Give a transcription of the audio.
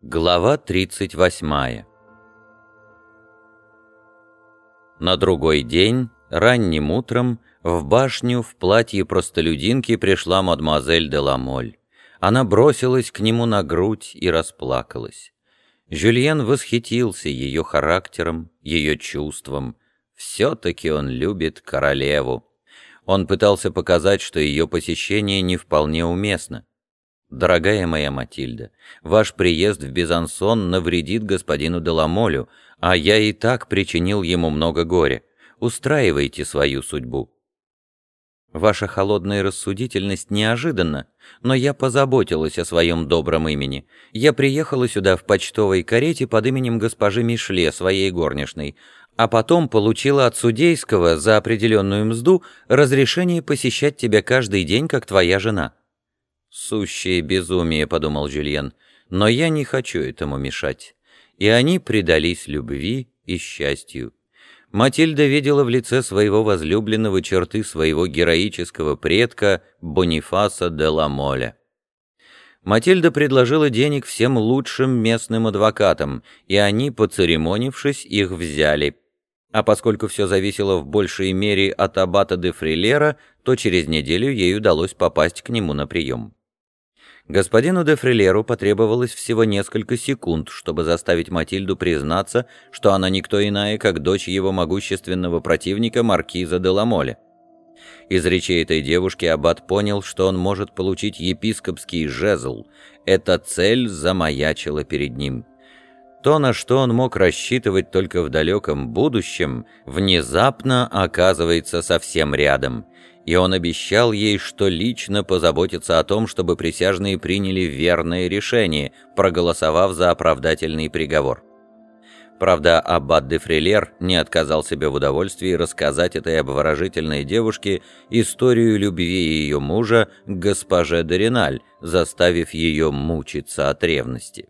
Глава 38 На другой день, ранним утром, в башню в платье простолюдинки пришла мадемуазель де Ламоль. Она бросилась к нему на грудь и расплакалась. Жюльен восхитился ее характером, ее чувством. Все-таки он любит королеву. Он пытался показать, что ее посещение не вполне уместно. «Дорогая моя Матильда, ваш приезд в Безансон навредит господину Деламолю, а я и так причинил ему много горя. Устраивайте свою судьбу». Ваша холодная рассудительность неожиданна, но я позаботилась о своем добром имени. Я приехала сюда в почтовой карете под именем госпожи Мишле, своей горничной, а потом получила от судейского за определенную мзду разрешение посещать тебя каждый день, как твоя жена. «Сущее безумие», — подумал Жюльен, — «но я не хочу этому мешать». И они предались любви и счастью. Матильда видела в лице своего возлюбленного черты своего героического предка Бонифаса де Ламоля. Матильда предложила денег всем лучшим местным адвокатам, и они, поцеремонившись, их взяли. А поскольку все зависело в большей мере от аббата де Фрилера, то через неделю ей удалось попасть к нему на прием. Господину де Фрилеру потребовалось всего несколько секунд, чтобы заставить Матильду признаться, что она никто иная, как дочь его могущественного противника маркиза де Ламоле. Из речей этой девушки аббат понял, что он может получить епископский жезл. Эта цель замаячила перед ним. То, на что он мог рассчитывать только в далеком будущем, внезапно оказывается совсем рядом — и он обещал ей, что лично позаботится о том, чтобы присяжные приняли верное решение, проголосовав за оправдательный приговор. Правда, аббат де Фрилер не отказал себе в удовольствии рассказать этой обворожительной девушке историю любви ее мужа к госпоже Дориналь, заставив ее мучиться от ревности.